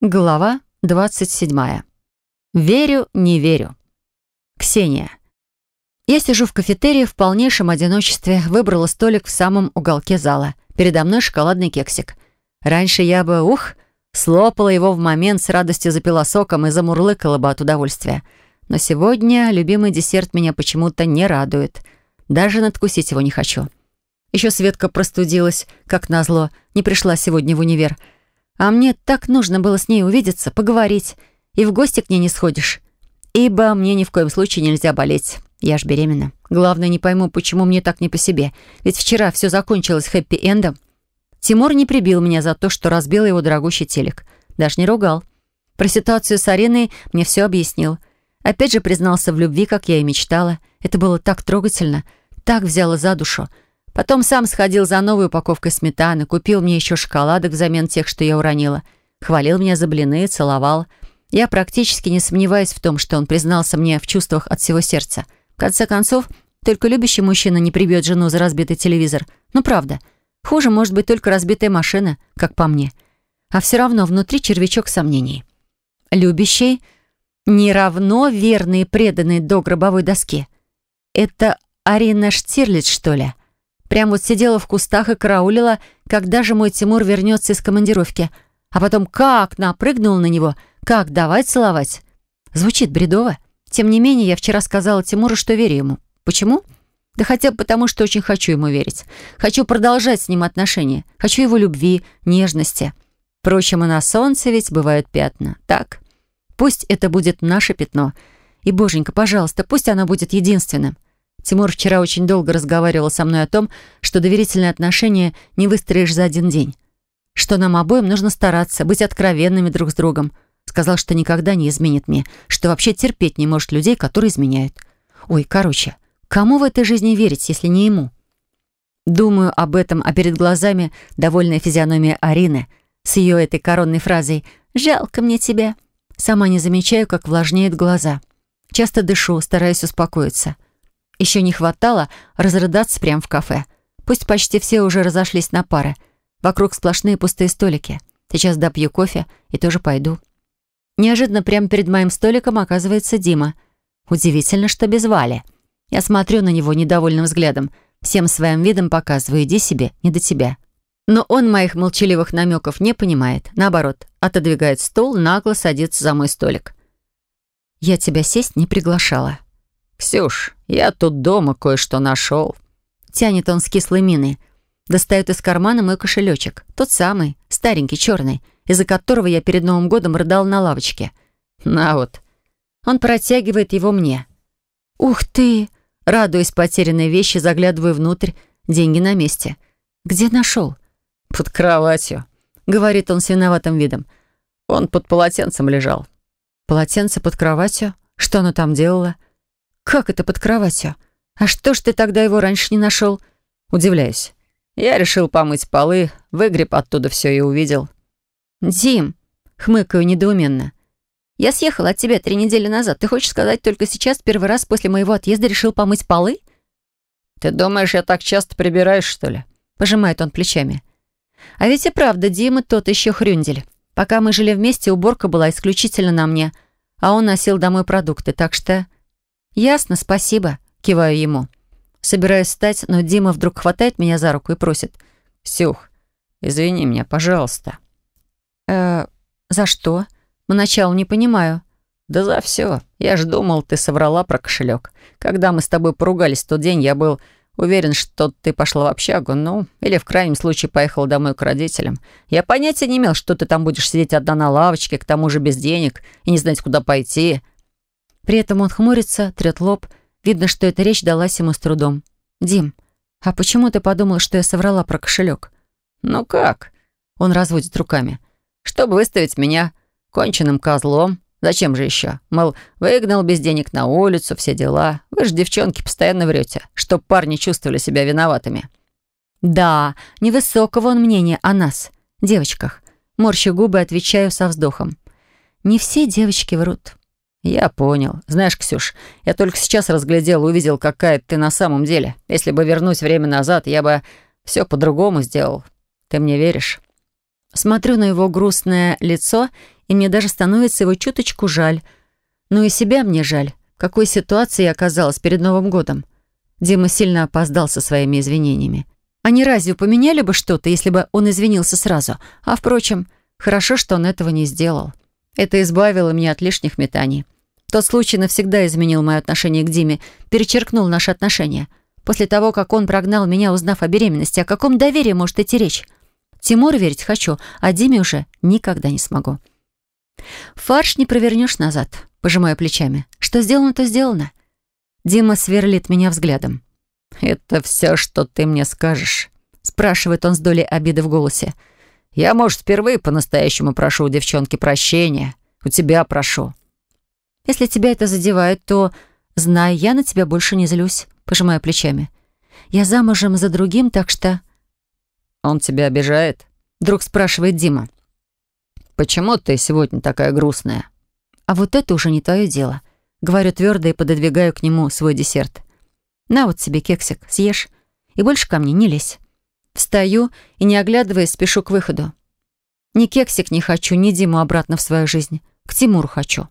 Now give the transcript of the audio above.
Глава 27. Верю, не верю. Ксения. Я сижу в кафетерии в полнейшем одиночестве, выбрала столик в самом уголке зала. Передо мной шоколадный кексик. Раньше я бы, ух, слопала его в момент, с радостью запила соком и замурлыкала бы от удовольствия. Но сегодня любимый десерт меня почему-то не радует. Даже надкусить его не хочу. Еще Светка простудилась, как назло, не пришла сегодня в универ — а мне так нужно было с ней увидеться, поговорить. И в гости к ней не сходишь. Ибо мне ни в коем случае нельзя болеть. Я ж беременна. Главное, не пойму, почему мне так не по себе. Ведь вчера все закончилось хэппи-эндом. Тимур не прибил меня за то, что разбил его дорогущий телек. Даже не ругал. Про ситуацию с Ариной мне все объяснил. Опять же признался в любви, как я и мечтала. Это было так трогательно, так взяло за душу. Потом сам сходил за новой упаковкой сметаны, купил мне еще шоколадок взамен тех, что я уронила. Хвалил меня за блины, целовал. Я практически не сомневаюсь в том, что он признался мне в чувствах от всего сердца. В конце концов, только любящий мужчина не прибьет жену за разбитый телевизор. Ну, правда. Хуже может быть только разбитая машина, как по мне. А все равно внутри червячок сомнений. Любящий не равно верный и преданный до гробовой доски. Это Арина Штирлиц, что ли? Прям вот сидела в кустах и караулила, когда же мой Тимур вернется из командировки. А потом как напрыгнул на него, как давай целовать. Звучит бредово. Тем не менее, я вчера сказала Тимуру, что верю ему. Почему? Да хотя бы потому, что очень хочу ему верить. Хочу продолжать с ним отношения. Хочу его любви, нежности. Впрочем, и на солнце ведь бывают пятна. Так? Пусть это будет наше пятно. И, боженька, пожалуйста, пусть оно будет единственным. Тимур вчера очень долго разговаривал со мной о том, что доверительные отношения не выстроишь за один день. Что нам обоим нужно стараться, быть откровенными друг с другом. Сказал, что никогда не изменит мне, что вообще терпеть не может людей, которые изменяют. Ой, короче, кому в этой жизни верить, если не ему? Думаю об этом, а перед глазами довольная физиономия Арины с ее этой коронной фразой «Жалко мне тебя». Сама не замечаю, как влажнеют глаза. Часто дышу, стараясь успокоиться. Еще не хватало разрыдаться прямо в кафе. Пусть почти все уже разошлись на пары. Вокруг сплошные пустые столики. Сейчас допью кофе и тоже пойду. Неожиданно прямо перед моим столиком оказывается Дима. Удивительно, что без Вали. Я смотрю на него недовольным взглядом. Всем своим видом показываю, иди себе, не до тебя. Но он моих молчаливых намеков не понимает. Наоборот, отодвигает стол, нагло садится за мой столик. «Я тебя сесть не приглашала», «Ксюш, я тут дома кое-что нашел». Тянет он с кислой миной. Достает из кармана мой кошелечек. Тот самый, старенький, черный, из-за которого я перед Новым годом рыдал на лавочке. «На вот». Он протягивает его мне. «Ух ты!» Радуясь потерянной вещи, заглядываю внутрь. Деньги на месте. «Где нашел?» «Под кроватью», — говорит он с виноватым видом. Он под полотенцем лежал. «Полотенце под кроватью? Что оно там делало?» «Как это под кроватью? А что ж ты тогда его раньше не нашел?» Удивляюсь. Я решил помыть полы, выгреб оттуда все и увидел. «Дим!» — хмыкаю недоуменно. «Я съехал от тебя три недели назад. Ты хочешь сказать, только сейчас, первый раз после моего отъезда, решил помыть полы?» «Ты думаешь, я так часто прибираюсь, что ли?» — пожимает он плечами. «А ведь и правда, Дима тот еще хрюндель. Пока мы жили вместе, уборка была исключительно на мне, а он носил домой продукты, так что...» «Ясно, спасибо», — киваю ему. Собираюсь встать, но Дима вдруг хватает меня за руку и просит. «Сюх, извини меня, пожалуйста». «Э, за что? Поначалу не понимаю». «Да за все. Я ж думал, ты соврала про кошелек. Когда мы с тобой поругались в тот день, я был уверен, что ты пошла в общагу, ну, или в крайнем случае поехала домой к родителям. Я понятия не имел, что ты там будешь сидеть одна на лавочке, к тому же без денег, и не знать, куда пойти. При этом он хмурится, трет лоб. Видно, что эта речь далась ему с трудом. «Дим, а почему ты подумал, что я соврала про кошелек?» «Ну как?» Он разводит руками. «Чтобы выставить меня конченным козлом. Зачем же еще? Мол, выгнал без денег на улицу, все дела. Вы же, девчонки, постоянно врете, чтоб парни чувствовали себя виноватыми». «Да, невысокого он мнения о нас, девочках». Морщу губы, отвечаю со вздохом. «Не все девочки врут». «Я понял. Знаешь, Ксюш, я только сейчас разглядел, увидел, какая ты на самом деле. Если бы вернуть время назад, я бы все по-другому сделал. Ты мне веришь?» Смотрю на его грустное лицо и мне даже становится его чуточку жаль. Ну и себя мне жаль. В какой ситуации я оказалась перед Новым годом? Дима сильно опоздал со своими извинениями. Они разве поменяли бы что-то, если бы он извинился сразу? А, впрочем, хорошо, что он этого не сделал. Это избавило меня от лишних метаний. Тот случай навсегда изменил мое отношение к Диме, перечеркнул наши отношения. После того, как он прогнал меня, узнав о беременности, о каком доверии может идти речь? Тимуру верить хочу, а Диме уже никогда не смогу. Фарш не провернешь назад, пожимаю плечами. Что сделано, то сделано. Дима сверлит меня взглядом. «Это все, что ты мне скажешь?» спрашивает он с долей обиды в голосе. «Я, может, впервые по-настоящему прошу у девчонки прощения. У тебя прошу». «Если тебя это задевает, то, знай, я на тебя больше не злюсь», пожимаю плечами. «Я замужем за другим, так что...» «Он тебя обижает?» Вдруг спрашивает Дима. «Почему ты сегодня такая грустная?» «А вот это уже не твое дело», говорю твердо и пододвигаю к нему свой десерт. «На вот себе кексик, съешь, и больше ко мне не лезь». Встаю и, не оглядываясь, спешу к выходу. Ни кексик не хочу, ни Диму обратно в свою жизнь. К Тимуру хочу.